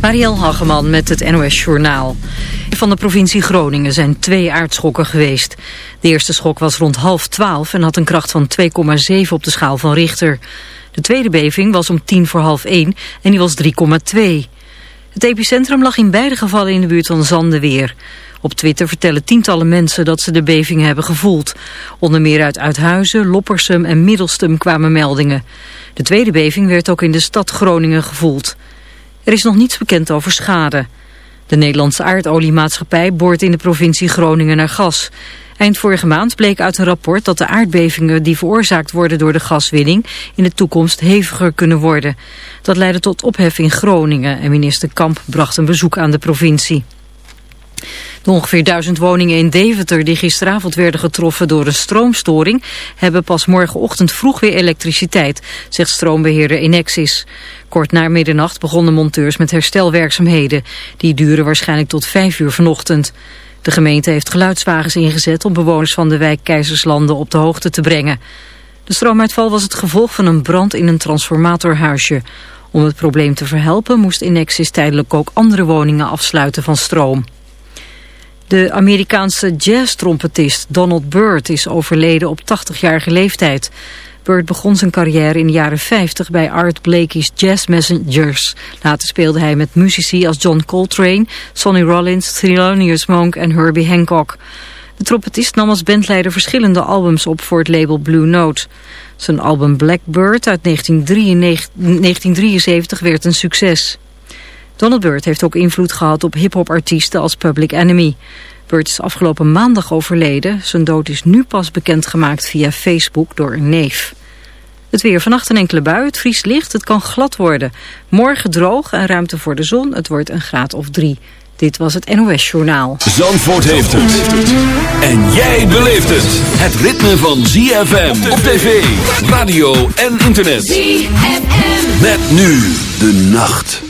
Marielle Hageman met het NOS Journaal. Van de provincie Groningen zijn twee aardschokken geweest. De eerste schok was rond half twaalf en had een kracht van 2,7 op de schaal van Richter. De tweede beving was om tien voor half één en die was 3,2. Het epicentrum lag in beide gevallen in de buurt van Zandeweer. Op Twitter vertellen tientallen mensen dat ze de beving hebben gevoeld. Onder meer uit Uithuizen, Loppersum en Middelstum kwamen meldingen. De tweede beving werd ook in de stad Groningen gevoeld. Er is nog niets bekend over schade. De Nederlandse aardoliemaatschappij boort in de provincie Groningen naar gas. Eind vorige maand bleek uit een rapport dat de aardbevingen die veroorzaakt worden door de gaswinning in de toekomst heviger kunnen worden. Dat leidde tot ophef in Groningen en minister Kamp bracht een bezoek aan de provincie. De ongeveer duizend woningen in Deventer die gisteravond werden getroffen door een stroomstoring hebben pas morgenochtend vroeg weer elektriciteit, zegt stroombeheerder Enexis. Kort na middernacht begonnen monteurs met herstelwerkzaamheden. Die duren waarschijnlijk tot vijf uur vanochtend. De gemeente heeft geluidswagens ingezet om bewoners van de wijk Keizerslanden op de hoogte te brengen. De stroomuitval was het gevolg van een brand in een transformatorhuisje. Om het probleem te verhelpen moest Enexis tijdelijk ook andere woningen afsluiten van stroom. De Amerikaanse jazz-trompetist Donald Byrd is overleden op 80-jarige leeftijd. Byrd begon zijn carrière in de jaren 50 bij Art Blakey's Jazz Messengers. Later speelde hij met muzici als John Coltrane, Sonny Rollins, Thelonious Monk en Herbie Hancock. De trompetist nam als bandleider verschillende albums op voor het label Blue Note. Zijn album Blackbird uit 1973 werd een succes. Donald Byrd heeft ook invloed gehad op hip-hop-artiesten als Public Enemy. Byrd is afgelopen maandag overleden. Zijn dood is nu pas bekendgemaakt via Facebook door een neef. Het weer vannacht een enkele bui, het vriest licht, het kan glad worden. Morgen droog en ruimte voor de zon, het wordt een graad of drie. Dit was het NOS Journaal. Zandvoort heeft het. En jij beleeft het. Het ritme van ZFM op tv, radio en internet. ZFM. Met nu de nacht.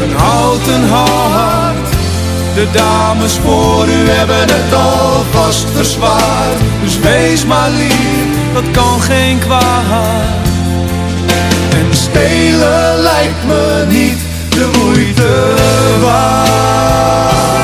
een houten hart. De dames voor u hebben het alvast verzwaard. Dus wees maar lief, dat kan geen kwaad. En spelen lijkt me niet de moeite waard.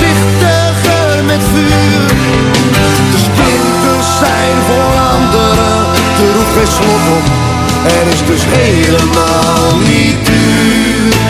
voorzichtiger met vuur. De splinters zijn voor anderen, er hoeft geen slot op. Er is dus helemaal niet duur.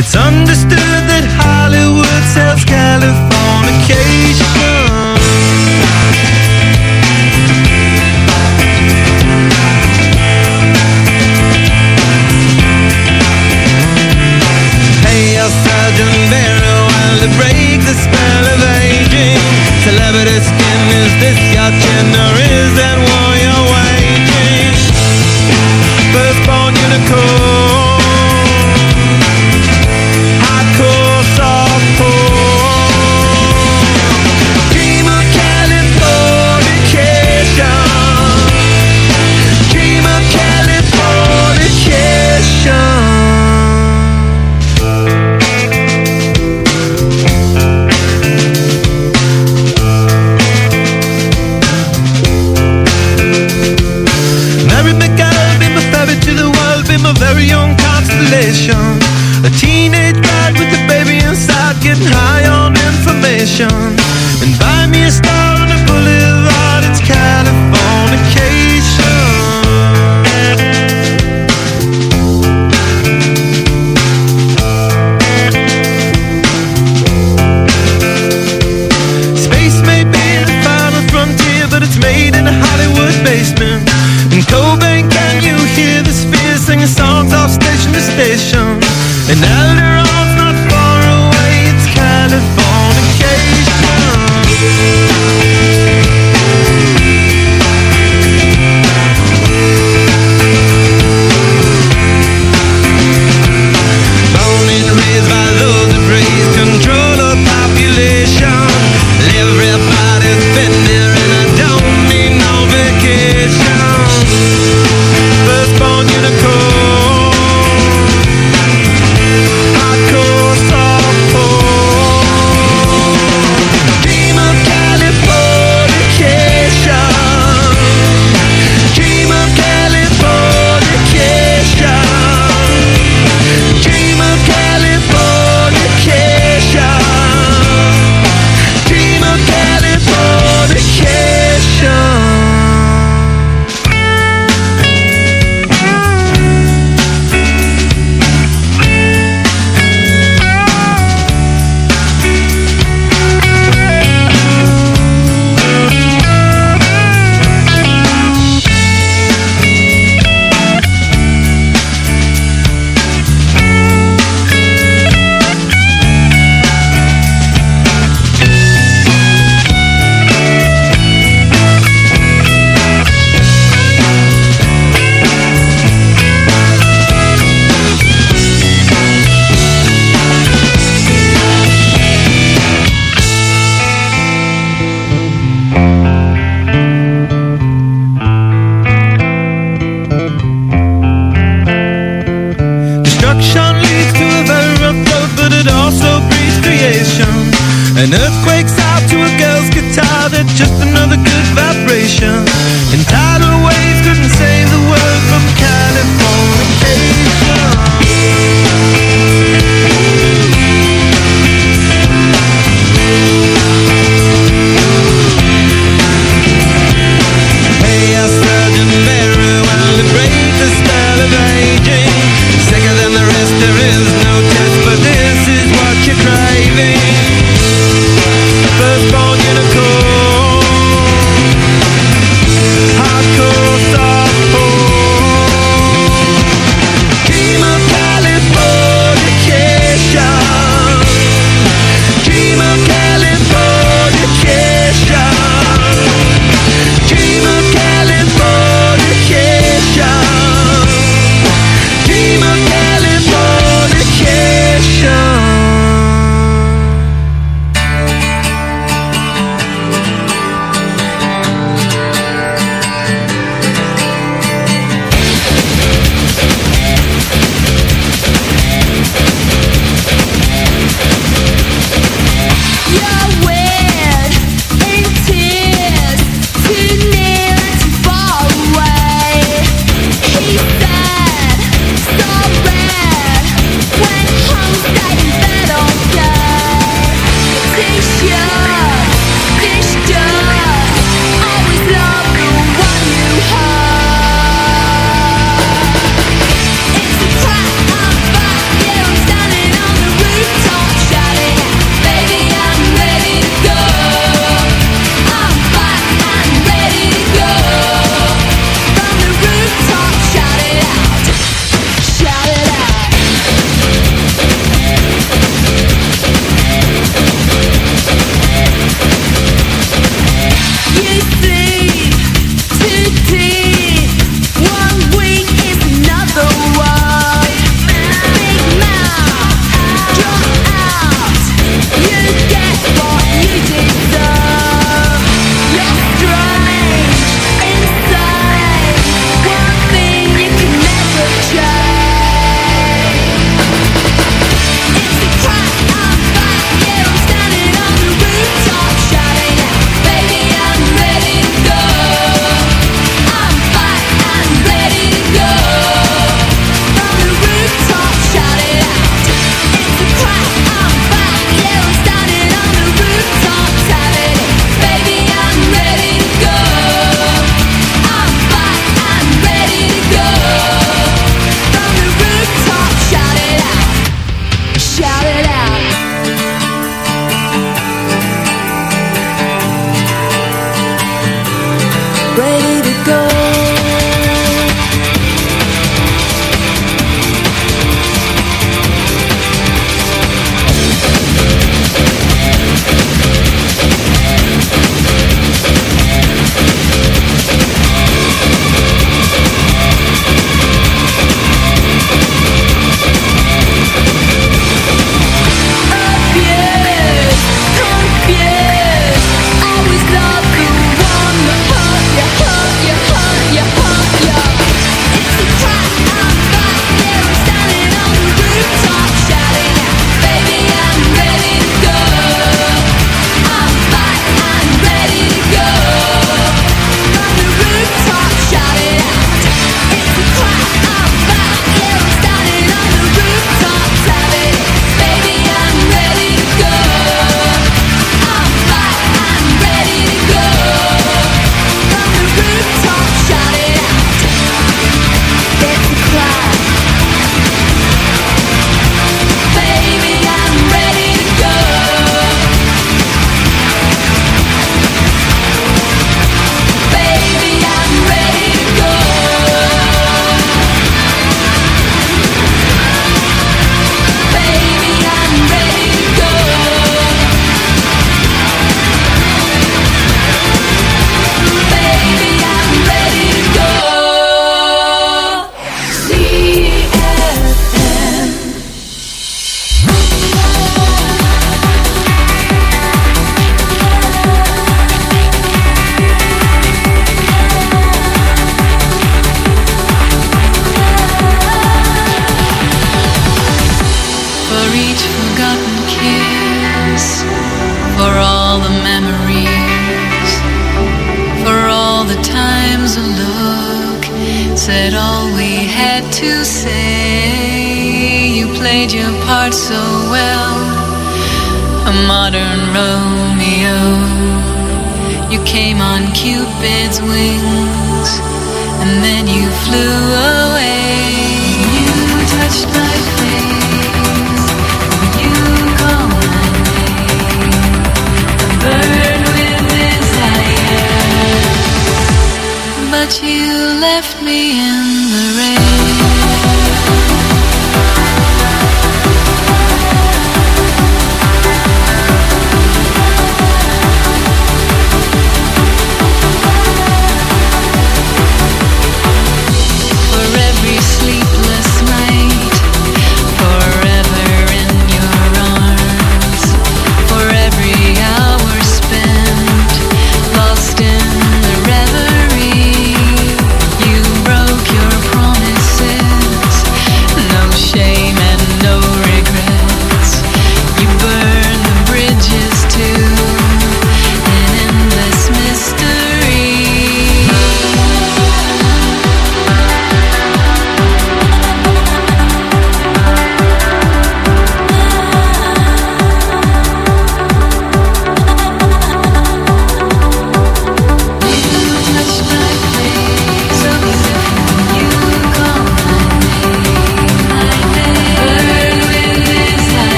It's understood that Hollywood sells Californication.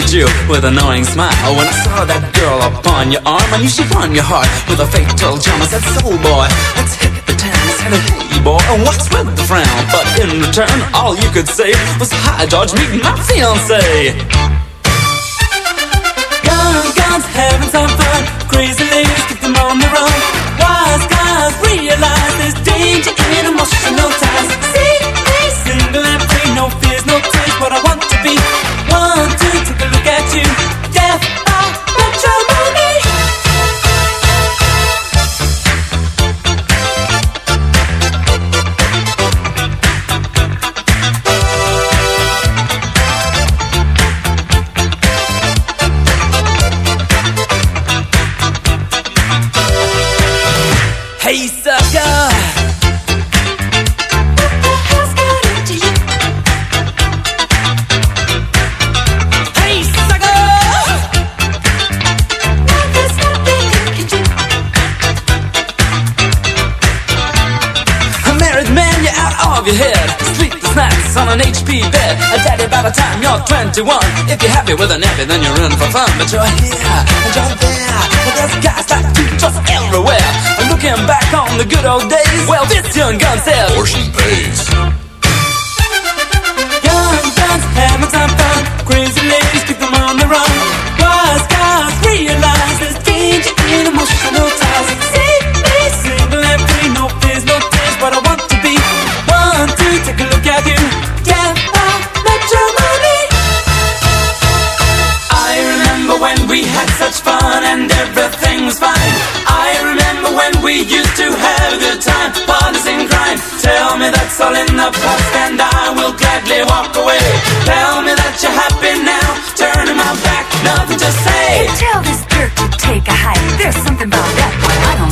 So you with a knowing smile. When I saw that girl upon your arm, I knew she'd won your heart with a fatal charm. I said, soul boy, let's hit the town. I said, hey boy, and what's with the frown? But in return, all you could say was, hi George, meet my fiance. Guns, guns, having some fun. Crazy ladies keep them on the run. Wise guys realize there's danger in emotional ties. See single and free, no fears, no tears. What I want daddy by the time you're 21. If you're happy with a nappy, then you're in for fun. But you're here and you're there. But there's guys like you just everywhere. And looking back on the good old days, well, this young gun says, Portion pays. Young guns having some fun. Crazy ladies keep them on the run. Wise guys realize there's danger in emotional ties. Such fun and everything was fine. I remember when we used to have a good time, parties and crime. Tell me that's all in the past and I will gladly walk away. Tell me that you're happy now, turning my back, nothing to say. Tell this dirt to take a hike. There's something about that